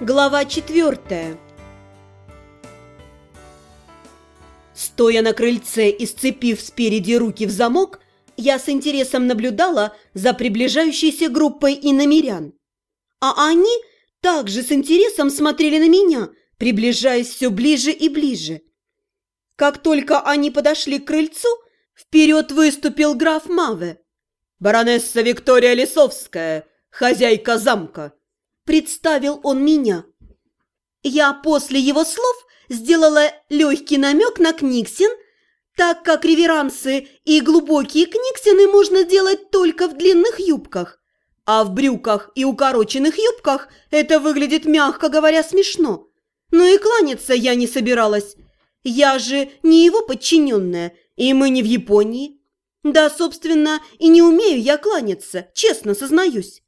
Глава четвертая Стоя на крыльце и сцепив спереди руки в замок, я с интересом наблюдала за приближающейся группой иномерян. А они также с интересом смотрели на меня, приближаясь все ближе и ближе. Как только они подошли к крыльцу, вперед выступил граф Маве. «Баронесса Виктория Лисовская, хозяйка замка», представил он меня. Я после его слов сделала легкий намек на Книксин, так как реверансы и глубокие Книксины можно делать только в длинных юбках, а в брюках и укороченных юбках это выглядит, мягко говоря, смешно. Но и кланяться я не собиралась. Я же не его подчиненная, и мы не в Японии. Да, собственно, и не умею я кланяться, честно сознаюсь.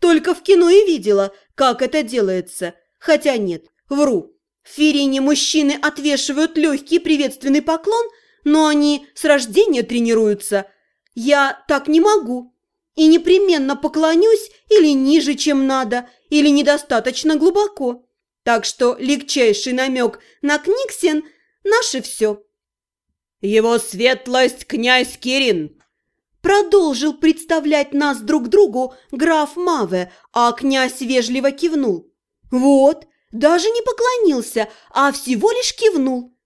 Только в кино и видела, как это делается. Хотя нет, вру. В Ферине мужчины отвешивают легкий приветственный поклон, но они с рождения тренируются. Я так не могу. И непременно поклонюсь или ниже, чем надо, или недостаточно глубоко. Так что легчайший намек на Книксен – наше все. «Его светлость князь Кирин!» Продолжил представлять нас друг другу граф Маве, а князь вежливо кивнул. Вот, даже не поклонился, а всего лишь кивнул.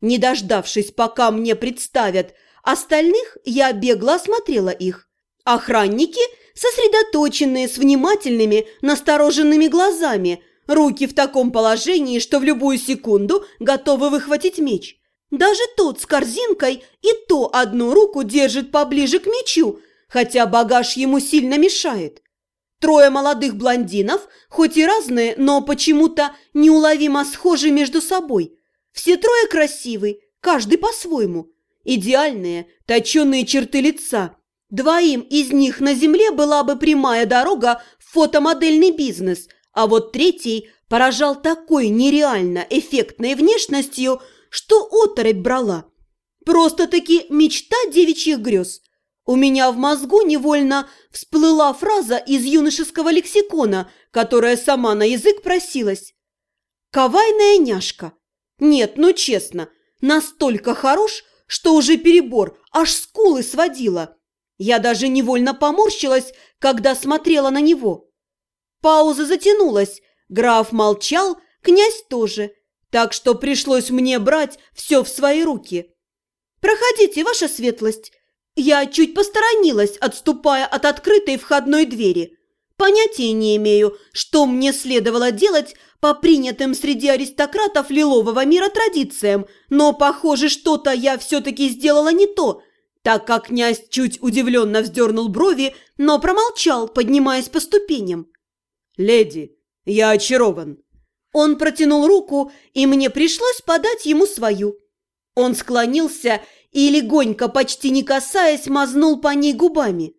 Не дождавшись, пока мне представят остальных, я бегло осмотрела их. Охранники, сосредоточенные, с внимательными, настороженными глазами, руки в таком положении, что в любую секунду готовы выхватить меч – даже тот с корзинкой и то одну руку держит поближе к мечу, хотя багаж ему сильно мешает. Трое молодых блондинов, хоть и разные, но почему-то неуловимо схожи между собой. Все трое красивы, каждый по-своему. Идеальные, точеные черты лица. Двоим из них на земле была бы прямая дорога в фотомодельный бизнес, а вот третий поражал такой нереально эффектной внешностью – что оторопь брала. Просто-таки мечта девичьих грез. У меня в мозгу невольно всплыла фраза из юношеского лексикона, которая сама на язык просилась. «Кавайная няшка». Нет, ну честно, настолько хорош, что уже перебор, аж скулы сводила. Я даже невольно поморщилась, когда смотрела на него. Пауза затянулась, граф молчал, князь тоже – так что пришлось мне брать все в свои руки. «Проходите, ваша светлость!» Я чуть посторонилась, отступая от открытой входной двери. Понятия не имею, что мне следовало делать по принятым среди аристократов лилового мира традициям, но, похоже, что-то я все-таки сделала не то, так как князь чуть удивленно вздернул брови, но промолчал, поднимаясь по ступеням. «Леди, я очарован. Он протянул руку, и мне пришлось подать ему свою. Он склонился и, легонько, почти не касаясь, мазнул по ней губами.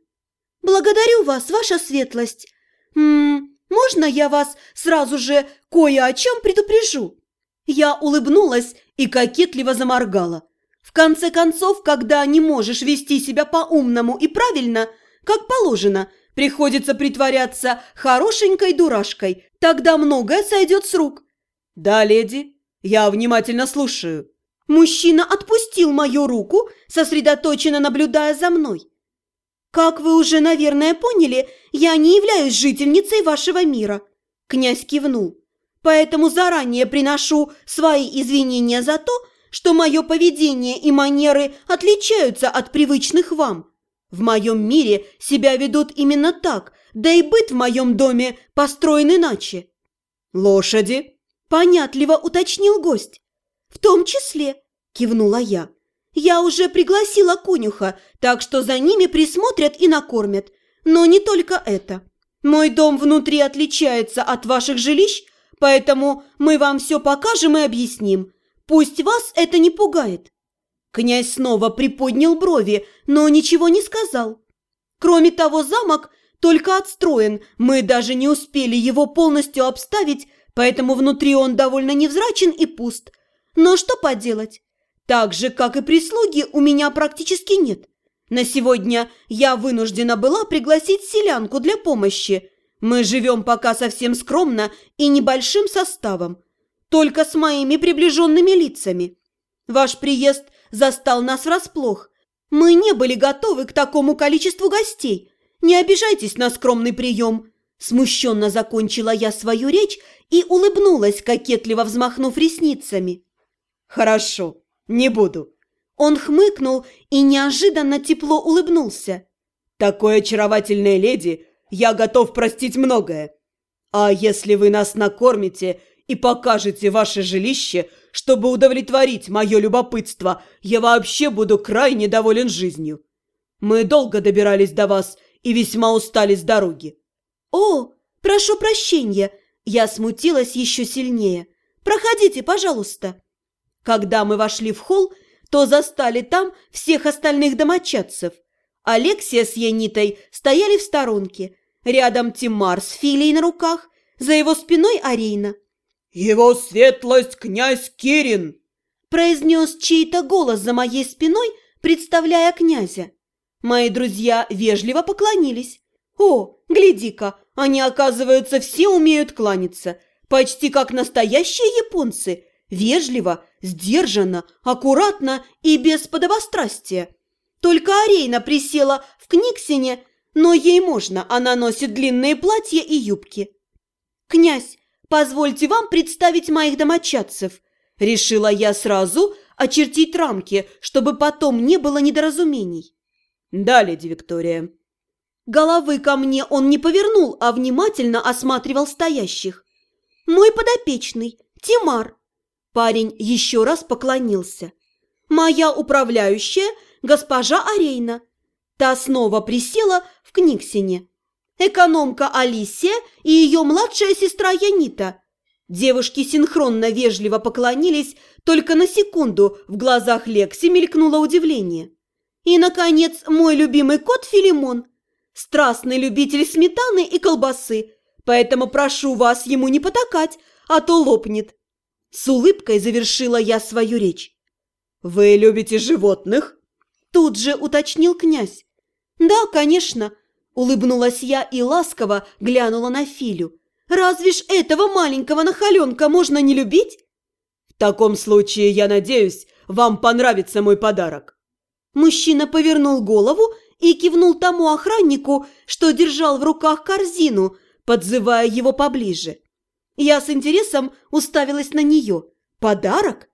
«Благодарю вас, ваша светлость. М -м, можно я вас сразу же кое о чем предупрежу?» Я улыбнулась и кокетливо заморгала. В конце концов, когда не можешь вести себя по-умному и правильно, как положено – Приходится притворяться хорошенькой дурашкой, тогда многое сойдет с рук. Да, леди, я внимательно слушаю. Мужчина отпустил мою руку, сосредоточенно наблюдая за мной. Как вы уже, наверное, поняли, я не являюсь жительницей вашего мира. Князь кивнул. Поэтому заранее приношу свои извинения за то, что мое поведение и манеры отличаются от привычных вам. В моем мире себя ведут именно так, да и быт в моем доме построен иначе. Лошади? Понятливо уточнил гость. В том числе, кивнула я. Я уже пригласила конюха, так что за ними присмотрят и накормят. Но не только это. Мой дом внутри отличается от ваших жилищ, поэтому мы вам все покажем и объясним. Пусть вас это не пугает. Князь снова приподнял брови, но ничего не сказал. Кроме того, замок только отстроен, мы даже не успели его полностью обставить, поэтому внутри он довольно невзрачен и пуст. Но что поделать? Так же, как и прислуги, у меня практически нет. На сегодня я вынуждена была пригласить селянку для помощи. Мы живем пока совсем скромно и небольшим составом, только с моими приближенными лицами. Ваш приезд застал нас врасплох. Мы не были готовы к такому количеству гостей. Не обижайтесь на скромный прием». Смущенно закончила я свою речь и улыбнулась, кокетливо взмахнув ресницами. «Хорошо, не буду». Он хмыкнул и неожиданно тепло улыбнулся. «Такой очаровательной леди я готов простить многое. А если вы нас накормите и покажете ваше жилище, чтобы удовлетворить мое любопытство, я вообще буду крайне доволен жизнью. Мы долго добирались до вас и весьма устали с дороги». «О, прошу прощения!» Я смутилась еще сильнее. «Проходите, пожалуйста». Когда мы вошли в холл, то застали там всех остальных домочадцев. Алексия с Янитой стояли в сторонке. Рядом Тимар с Филей на руках, за его спиной Арина. «Его светлость князь Кирин!» произнес чей-то голос за моей спиной, представляя князя. Мои друзья вежливо поклонились. «О, гляди-ка, они, оказывается, все умеют кланяться, почти как настоящие японцы, вежливо, сдержанно, аккуратно и без подобострастия. Только Арейна присела в Книксине, но ей можно, она носит длинные платья и юбки. «Князь, позвольте вам представить моих домочадцев», – решила я сразу очертить рамки, чтобы потом не было недоразумений. «Да, леди Виктория». Головы ко мне он не повернул, а внимательно осматривал стоящих. «Мой подопечный, Тимар». Парень еще раз поклонился. «Моя управляющая – госпожа Арейна. Та снова присела в Книксине. Экономка Алисия и ее младшая сестра Янита. Девушки синхронно вежливо поклонились, только на секунду в глазах Лекси мелькнуло удивление. И, наконец, мой любимый кот Филимон. Страстный любитель сметаны и колбасы, поэтому прошу вас ему не потакать, а то лопнет. С улыбкой завершила я свою речь. «Вы любите животных?» Тут же уточнил князь. «Да, конечно», – улыбнулась я и ласково глянула на Филю. «Разве ж этого маленького нахаленка можно не любить?» «В таком случае, я надеюсь, вам понравится мой подарок». Мужчина повернул голову и кивнул тому охраннику, что держал в руках корзину, подзывая его поближе. Я с интересом уставилась на нее. «Подарок?»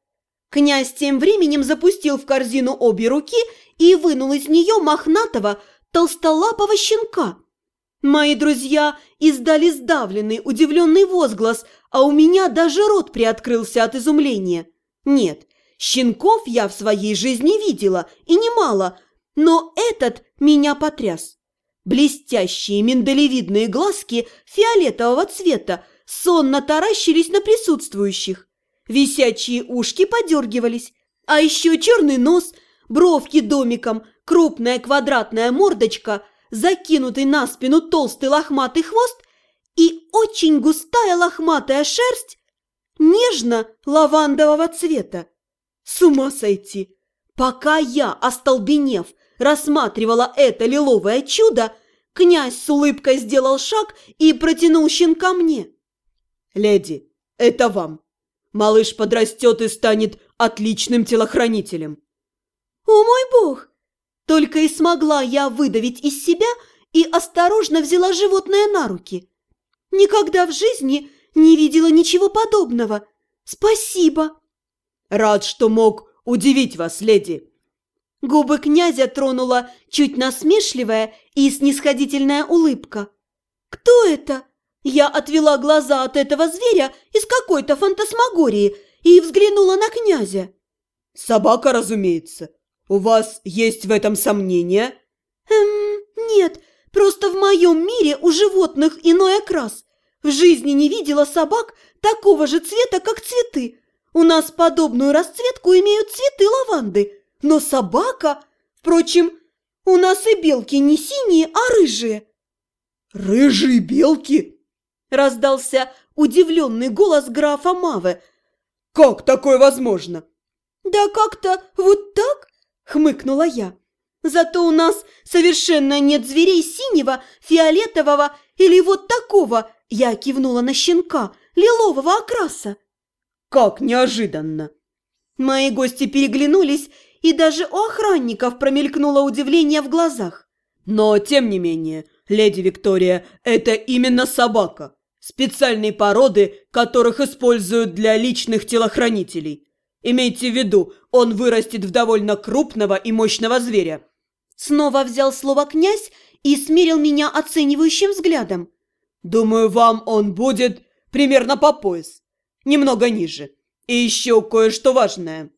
Князь тем временем запустил в корзину обе руки и вынул из нее мохнатого, толстолапого щенка. Мои друзья издали сдавленный, удивленный возглас, а у меня даже рот приоткрылся от изумления. Нет, щенков я в своей жизни видела, и немало, но этот меня потряс. Блестящие миндалевидные глазки фиолетового цвета сонно таращились на присутствующих. Висячие ушки подергивались, а еще черный нос, бровки домиком, крупная квадратная мордочка, закинутый на спину толстый лохматый хвост и очень густая лохматая шерсть нежно-лавандового цвета. С ума сойти! Пока я, остолбенев, рассматривала это лиловое чудо, князь с улыбкой сделал шаг и протянул щенка мне. «Леди, это вам!» Малыш подрастет и станет отличным телохранителем. О мой бог! Только и смогла я выдавить из себя и осторожно взяла животное на руки. Никогда в жизни не видела ничего подобного. Спасибо. Рад, что мог удивить вас, леди. Губы князя тронула чуть насмешливая и снисходительная улыбка. «Кто это?» Я отвела глаза от этого зверя из какой-то фантасмагории и взглянула на князя. «Собака, разумеется. У вас есть в этом сомнения?» «Эм, нет, просто в моем мире у животных иной окрас. В жизни не видела собак такого же цвета, как цветы. У нас подобную расцветку имеют цветы лаванды, но собака... Впрочем, у нас и белки не синие, а рыжие». «Рыжие белки?» Раздался удивленный голос графа Маве. «Как такое возможно?» «Да как-то вот так?» – хмыкнула я. «Зато у нас совершенно нет зверей синего, фиолетового Или вот такого, я кивнула на щенка, лилового окраса. Как неожиданно! Мои гости переглянулись, и даже у охранников промелькнуло удивление в глазах. Но, тем не менее, леди Виктория, это именно собака. Специальной породы, которых используют для личных телохранителей. Имейте в виду, он вырастет в довольно крупного и мощного зверя. Снова взял слово князь и смерил меня оценивающим взглядом. Думаю, вам он будет примерно по пояс, немного ниже. И еще кое-что важное.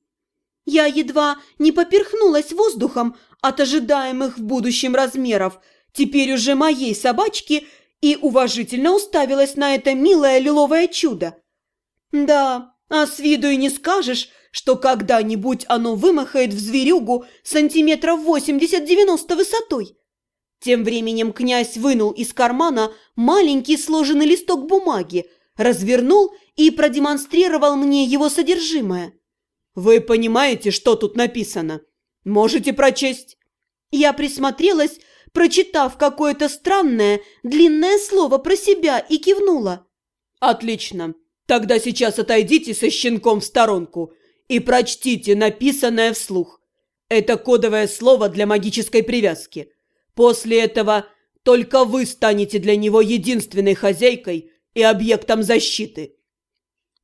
Я едва не поперхнулась воздухом от ожидаемых в будущем размеров, теперь уже моей собачки, и уважительно уставилась на это милое лиловое чудо. Да, а с виду и не скажешь, что когда-нибудь оно вымахает в зверюгу сантиметров 80-90 высотой. Тем временем князь вынул из кармана маленький сложенный листок бумаги, развернул и продемонстрировал мне его содержимое. «Вы понимаете, что тут написано? Можете прочесть?» Я присмотрелась, прочитав какое-то странное, длинное слово про себя и кивнула. «Отлично. Тогда сейчас отойдите со щенком в сторонку и прочтите написанное вслух. Это кодовое слово для магической привязки. После этого только вы станете для него единственной хозяйкой и объектом защиты.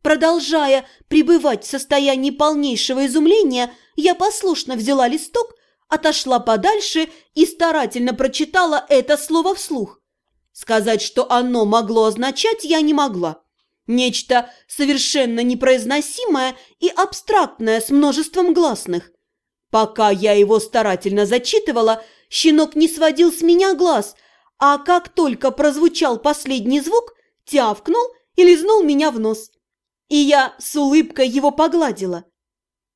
Продолжая пребывать в состоянии полнейшего изумления, я послушно взяла листок, отошла подальше и старательно прочитала это слово вслух. Сказать, что оно могло означать, я не могла. Нечто совершенно непроизносимое и абстрактное с множеством гласных. Пока я его старательно зачитывала – Щенок не сводил с меня глаз, а как только прозвучал последний звук, тявкнул и лизнул меня в нос. И я с улыбкой его погладила.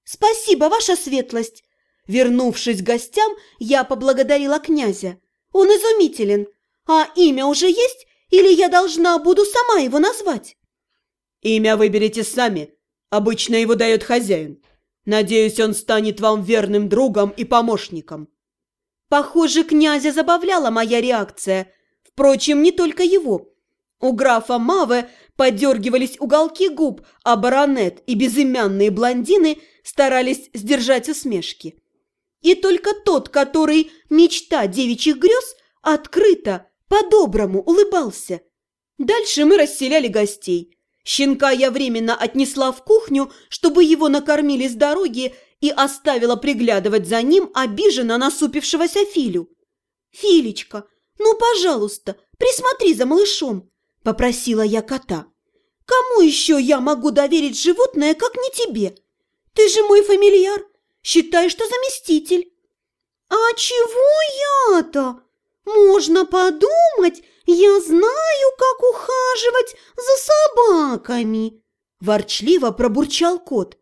«Спасибо, ваша светлость!» Вернувшись к гостям, я поблагодарила князя. «Он изумителен. А имя уже есть, или я должна буду сама его назвать?» «Имя выберите сами. Обычно его дает хозяин. Надеюсь, он станет вам верным другом и помощником». Похоже, князя забавляла моя реакция. Впрочем, не только его. У графа Маве подергивались уголки губ, а баронет и безымянные блондины старались сдержать усмешки. И только тот, который мечта девичьих грез, открыто, по-доброму улыбался. Дальше мы расселяли гостей. Щенка я временно отнесла в кухню, чтобы его накормили с дороги и оставила приглядывать за ним обиженно насупившегося Филю. «Филечка, ну, пожалуйста, присмотри за малышом», – попросила я кота. «Кому еще я могу доверить животное, как не тебе? Ты же мой фамильяр, считай, что заместитель». «А чего я-то? Можно подумать, я знаю, собаками!» Ворчливо пробурчал кот.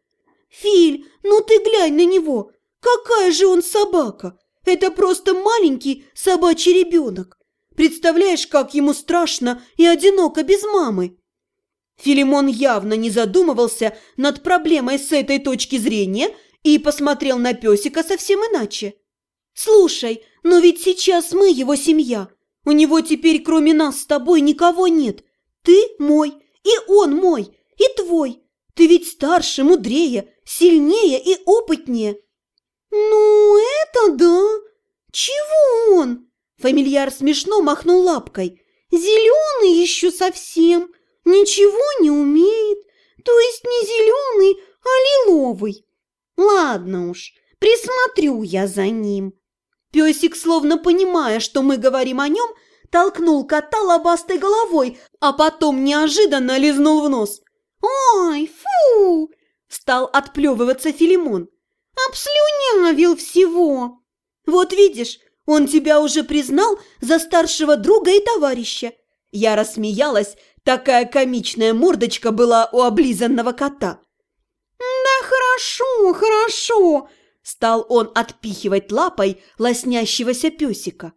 «Филь, ну ты глянь на него! Какая же он собака! Это просто маленький собачий ребенок! Представляешь, как ему страшно и одиноко без мамы!» Филимон явно не задумывался над проблемой с этой точки зрения и посмотрел на песика совсем иначе. «Слушай, но ведь сейчас мы его семья. У него теперь кроме нас с тобой никого нет. Ты мой, и он мой, и твой. Ты ведь старше, мудрее, сильнее и опытнее». «Ну, это да! Чего он?» Фамильяр смешно махнул лапкой. «Зеленый еще совсем, ничего не умеет, то есть не зеленый, а лиловый. Ладно уж, присмотрю я за ним». Песик, словно понимая, что мы говорим о нем, толкнул кота лобастой головой, а потом неожиданно лизнул в нос. «Ой, фу!» Стал отплевываться Филимон. «Обслюнявил всего!» «Вот видишь, он тебя уже признал за старшего друга и товарища!» Я рассмеялась, такая комичная мордочка была у облизанного кота. «Да хорошо, хорошо!» Стал он отпихивать лапой лоснящегося песика.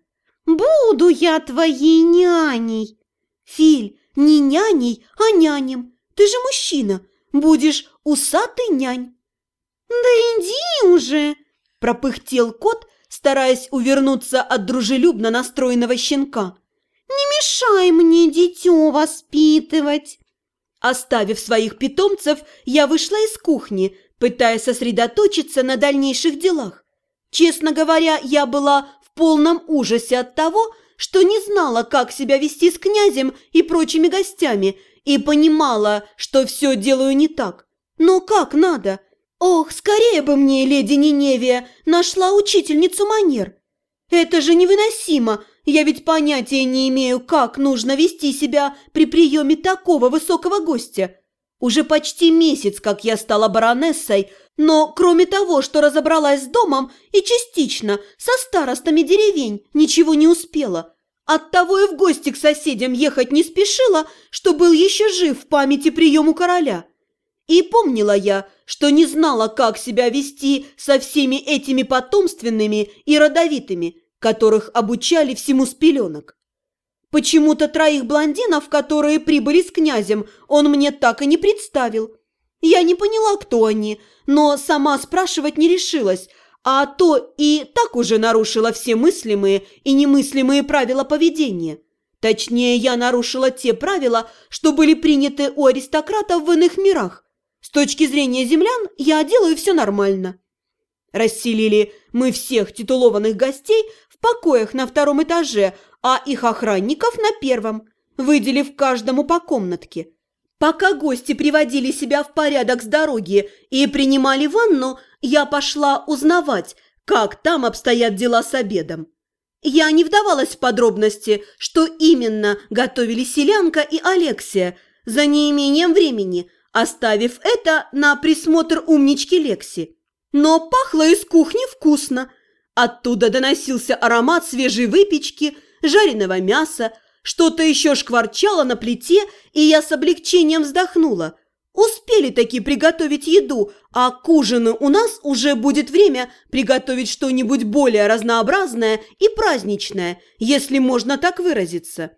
«Буду я твоей няней!» «Филь, не няней, а нянем! Ты же мужчина, будешь усатый нянь. Да иди уже, пропыхтел кот, стараясь увернуться от дружелюбно настроенного щенка. не мешай мне дитё воспитывать!» Оставив своих питомцев, я вышла из кухни, пытаясь сосредоточиться на дальнейших делах. Честно говоря, я была полном ужасе от того, что не знала, как себя вести с князем и прочими гостями, и понимала, что все делаю не так. Но как надо? Ох, скорее бы мне, леди Ниневия, нашла учительницу манер. Это же невыносимо, я ведь понятия не имею, как нужно вести себя при приеме такого высокого гостя. Уже почти месяц, как я стала баронессой, но кроме того, что разобралась с домом и частично со старостами деревень, ничего не успела. Оттого и в гости к соседям ехать не спешила, что был еще жив в памяти приему короля. И помнила я, что не знала, как себя вести со всеми этими потомственными и родовитыми, которых обучали всему с пеленок. Почему-то троих блондинов, которые прибыли с князем, он мне так и не представил. Я не поняла, кто они, но сама спрашивать не решилась, а то и так уже нарушила все мыслимые и немыслимые правила поведения. Точнее, я нарушила те правила, что были приняты у аристократов в иных мирах. С точки зрения землян я делаю все нормально. Расселили мы всех титулованных гостей в покоях на втором этаже, а их охранников на первом, выделив каждому по комнатке. Пока гости приводили себя в порядок с дороги и принимали ванну, я пошла узнавать, как там обстоят дела с обедом. Я не вдавалась в подробности, что именно готовили Селянка и Алексия за неимением времени, оставив это на присмотр умнички Лекси. Но пахло из кухни вкусно. Оттуда доносился аромат свежей выпечки, жареного мяса, что-то еще шкварчало на плите, и я с облегчением вздохнула. Успели таки приготовить еду, а к ужину у нас уже будет время приготовить что-нибудь более разнообразное и праздничное, если можно так выразиться.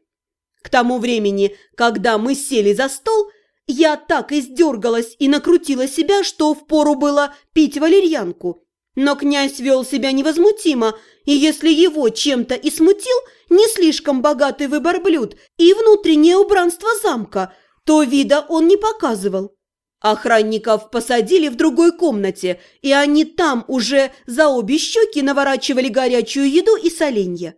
К тому времени, когда мы сели за стол, я так издергалась и накрутила себя, что впору было пить валерьянку. Но князь вел себя невозмутимо, и если его чем-то и смутил не слишком богатый выбор блюд и внутреннее убранство замка, то вида он не показывал. Охранников посадили в другой комнате, и они там уже за обе щеки наворачивали горячую еду и соленья.